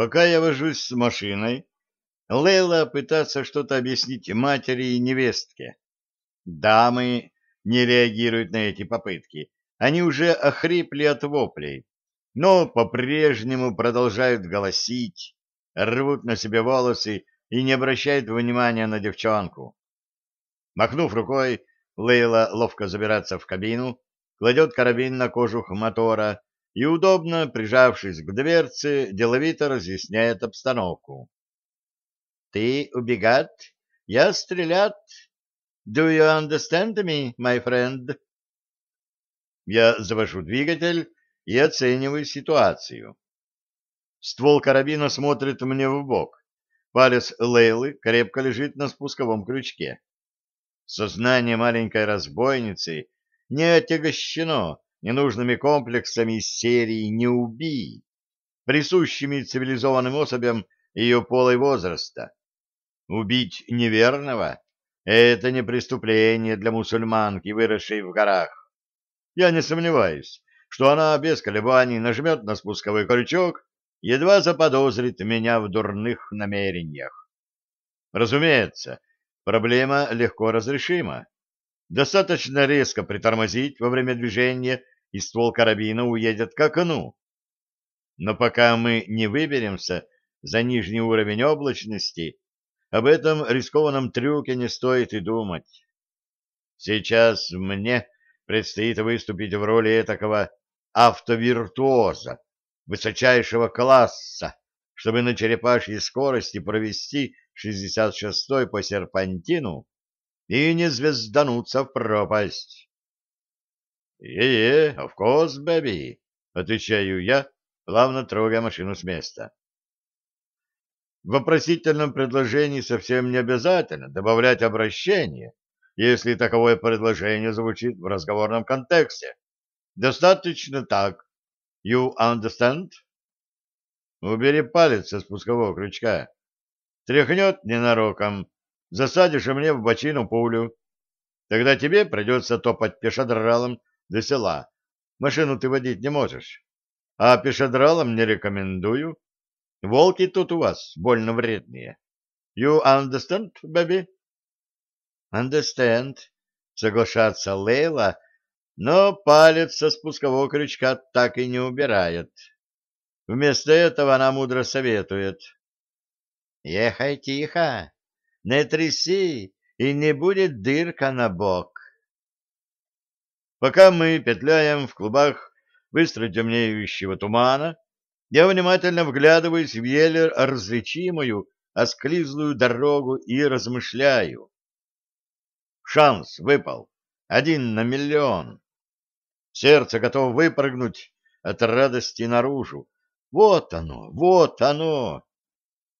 Пока я вожусь с машиной, Лейла пытается что-то объяснить матери и невестке. Дамы не реагируют на эти попытки. Они уже охрипли от воплей, но по-прежнему продолжают голосить, рвут на себе волосы и не обращают внимания на девчонку. Махнув рукой, Лейла ловко забирается в кабину, кладет карабин на кожух мотора и, удобно прижавшись к дверце, деловито разъясняет обстановку. «Ты убегат, я стрелят. Do you understand me, my friend?» Я завожу двигатель и оцениваю ситуацию. Ствол карабина смотрит мне в бок. Палец Лейлы крепко лежит на спусковом крючке. Сознание маленькой разбойницы не отягощено ненужными комплексами из серии «Не убий», присущими цивилизованным особям ее пола и возраста. Убить неверного — это не преступление для мусульманки, выросшей в горах. Я не сомневаюсь, что она без колебаний нажмет на спусковой крючок, едва заподозрит меня в дурных намерениях. Разумеется, проблема легко разрешима. Достаточно резко притормозить во время движения, и ствол карабина уедет к окну. Но пока мы не выберемся за нижний уровень облачности, об этом рискованном трюке не стоит и думать. Сейчас мне предстоит выступить в роли такого автовиртуоза высочайшего класса, чтобы на черепашьей скорости провести 66-й по серпантину и не звездануться в пропасть. «Е-е, of course, baby», — отвечаю я, плавно трогая машину с места. В вопросительном предложении совсем не обязательно добавлять обращение, если таковое предложение звучит в разговорном контексте. Достаточно так. You understand? Убери палец со спускового крючка. Тряхнет ненароком, засадишь мне в бочину пулю. Тогда тебе придется топать пешедралом до села. Машину ты водить не можешь. А пешедралом не рекомендую. Волки тут у вас больно вредные. You understand, baby? Understand, соглашается Лейла, но палец со спускового крючка так и не убирает. Вместо этого она мудро советует. Ехай тихо, не тряси, и не будет дырка на бок. Пока мы петляем в клубах быстро темнеющего тумана, я внимательно вглядываюсь в еле различимую, осклизлую дорогу и размышляю. Шанс выпал. Один на миллион. Сердце готово выпрыгнуть от радости наружу. Вот оно, вот оно.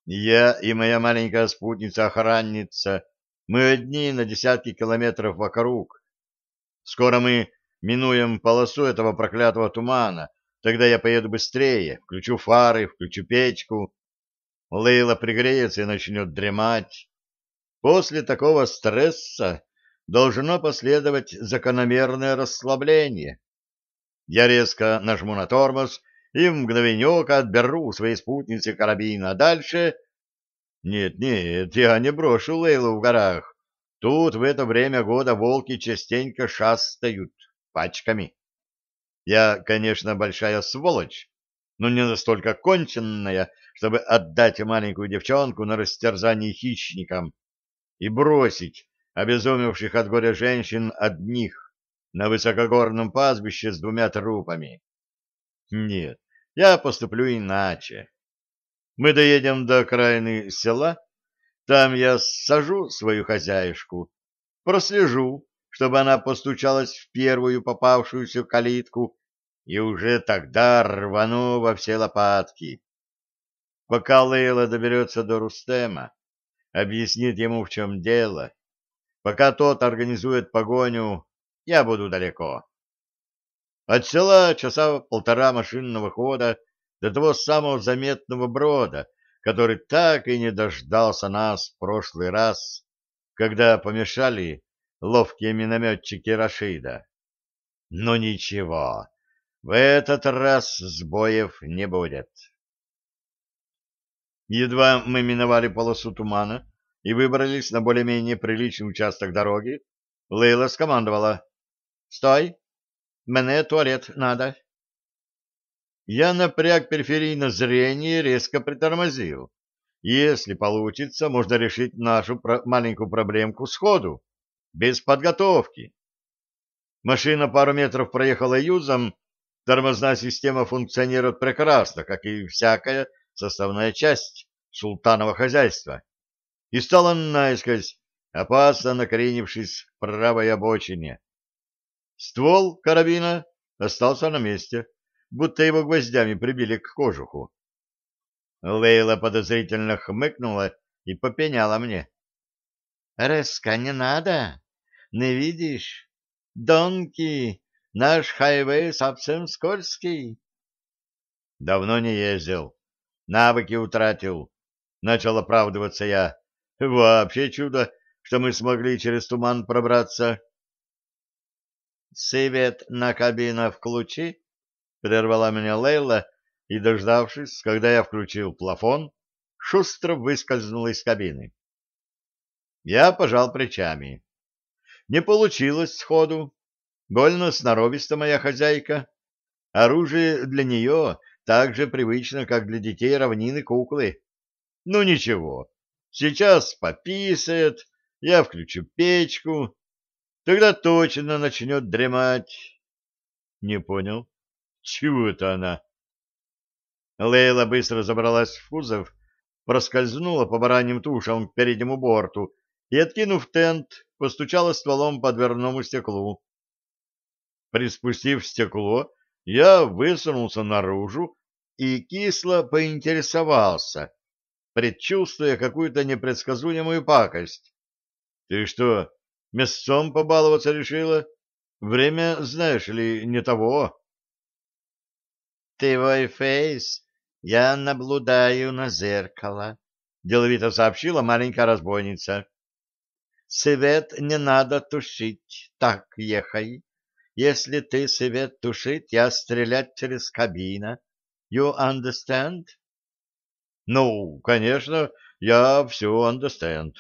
Я и моя маленькая спутница-охранница, мы одни на десятки километров вокруг. Скоро мы минуем полосу этого проклятого тумана, тогда я поеду быстрее, включу фары, включу печку. Лейла пригреется и начнет дремать. После такого стресса должно последовать закономерное расслабление. Я резко нажму на тормоз и в мгновение ока отберу у своей спутницы карабин, а дальше... Нет, нет, я не брошу Лейлу в горах. Тут в это время года волки частенько шастают пачками. Я, конечно, большая сволочь, но не настолько конченная, чтобы отдать маленькую девчонку на растерзание хищникам и бросить обезумевших от горя женщин одних на высокогорном пастбище с двумя трупами. Нет, я поступлю иначе. Мы доедем до окраины села, там я сажу свою хозяюшку, прослежу, чтобы она постучалась в первую попавшуюся калитку, и уже тогда рвану во все лопатки. Пока Лейла доберется до Рустема, объяснит ему, в чем дело, пока тот организует погоню, я буду далеко. От села часа полтора машинного хода до того самого заметного брода, который так и не дождался нас в прошлый раз, когда помешали ловкие минометчики Рашида. Но ничего, в этот раз сбоев не будет. Едва мы миновали полосу тумана и выбрались на более-менее приличный участок дороги, Лейла скомандовала. «Стой! Мне туалет надо!» Я напряг периферийное зрение и резко притормозил. Если получится, можно решить нашу про маленькую проблемку сходу, без подготовки. Машина пару метров проехала юзом, тормозная система функционирует прекрасно, как и всякая составная часть султанова хозяйства, и стала наискось, опасно накренившись к правой обочине. Ствол карабина остался на месте, будто его гвоздями прибили к кожуху. Лейла подозрительно хмыкнула и попеняла мне. — Резко не надо, не видишь? Донки, наш хайвей совсем скользкий. — Давно не ездил, навыки утратил, — начал оправдываться я. — Вообще чудо, что мы смогли через туман пробраться. — Свет на кабина включи, — прервала меня Лейла, и, дождавшись, когда я включил плафон, шустро выскользнул из кабины. Я пожал плечами. Не получилось сходу. Больно сноровиста моя хозяйка. Оружие для нее так же привычно, как для детей равнины куклы. Ну ничего, сейчас пописает, я включу печку, тогда точно начнет дремать. Не понял, чего это она? Лейла быстро забралась в кузов, проскользнула по бараньим тушам к переднему борту и, откинув тент, постучала стволом по дверному стеклу. Приспустив стекло, я высунулся наружу и кисло поинтересовался, предчувствуя какую-то непредсказуемую пакость. — Ты что, мясцом побаловаться решила? Время, знаешь ли, не того. — Ты, Вайфейс, я наблюдаю на зеркало, — деловито сообщила маленькая разбойница. — Свет не надо тушить, так ехай. Если ты свет тушить, я стрелять через кабина. You understand? — Ну, конечно, я все understand.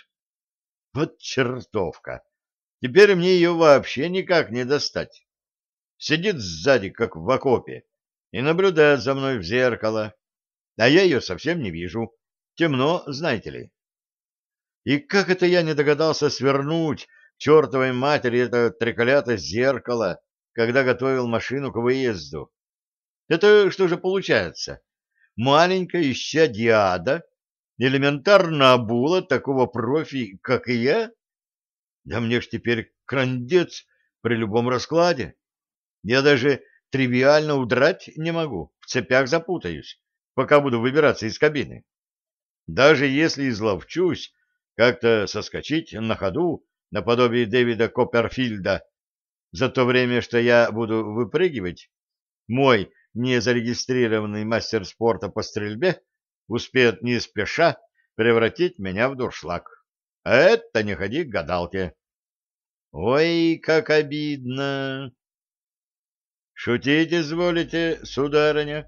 Вот чертовка! Теперь мне ее вообще никак не достать. Сидит сзади, как в окопе, и наблюдает за мной в зеркало а я ее совсем не вижу. Темно, знаете ли. И как это я не догадался свернуть чертовой матери это треклятое зеркало, когда готовил машину к выезду? Это что же получается? Маленькая исчадьяда элементарно обула такого профи, как и я? Да мне ж теперь крандец при любом раскладе. Я даже тривиально удрать не могу, в цепях запутаюсь пока буду выбираться из кабины. Даже если изловчусь как-то соскочить на ходу наподобие Дэвида Копперфильда, за то время, что я буду выпрыгивать, мой незарегистрированный мастер спорта по стрельбе успеет не спеша превратить меня в дуршлаг. А это не ходи к гадалке. Ой, как обидно! Шутить изволите, сударыня?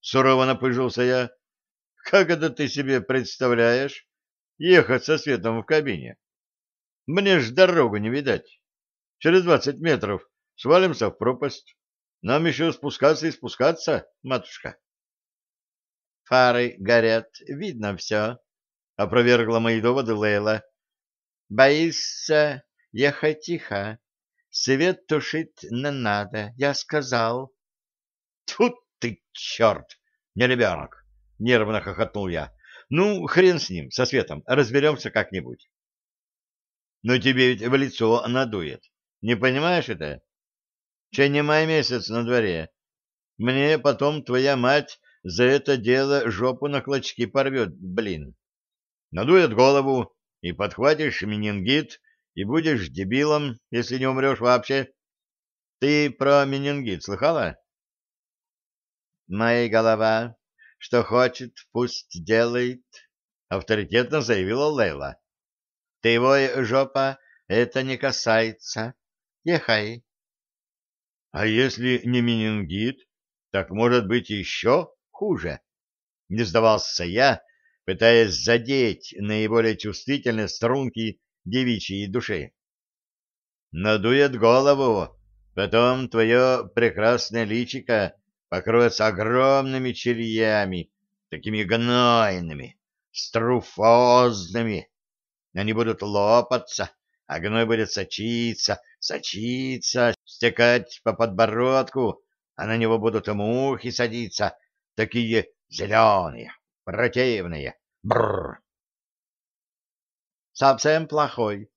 Сурово напыжился я. Как это ты себе представляешь? Ехать со светом в кабине? Мне ж дорогу не видать. Через двадцать метров свалимся в пропасть. Нам еще спускаться и спускаться, матушка. Фары горят, видно все, — опровергла мои доводы Лейла. Боишься, ехать тихо. Свет тушить не надо, я сказал. Тут ты черт! Не ребенок! — нервно хохотнул я. — Ну, хрен с ним, со светом, разберемся как-нибудь. — Но тебе ведь в лицо надует. Не понимаешь это? Че не май месяц на дворе. Мне потом твоя мать за это дело жопу на клочки порвет, блин. Надует голову, и подхватишь менингит, и будешь дебилом, если не умрешь вообще. Ты про менингит слыхала? Моя голова, что хочет, пусть делает, — авторитетно заявила Лейла. — Ты его, жопа, это не касается. Ехай. — А если не менингит, так может быть еще хуже. Не сдавался я, пытаясь задеть наиболее чувствительные струнки девичьей души. Надует голову, потом твое прекрасное личико покроется огромными червями, такими гнойными, струфозными. Они будут лопаться, а гной будет сочиться, сочиться, стекать по подбородку, а на него будут мухи садиться, такие зеленые, противные. Бррр. Совсем плохой,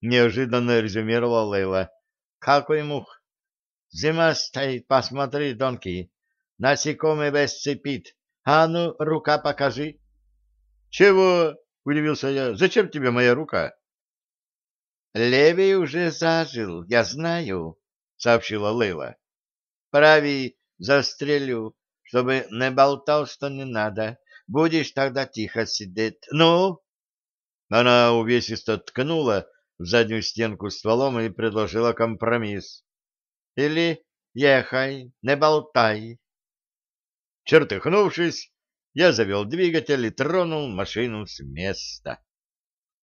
неожиданно резюмировала Лейла. Какой мух? Зима стоит, посмотри, донки. Насекомый весь цепит. А ну, рука покажи. Чего? Удивился я. Зачем тебе моя рука? Левий уже зажил, я знаю, сообщила Лейла. Прави, застрелю, чтобы не болтал, что не надо. Будешь тогда тихо сидеть. Ну? Она увесисто ткнула в заднюю стенку стволом и предложила компромисс. Или ехай, не болтай. Чертыхнувшись, я завел двигатель и тронул машину с места.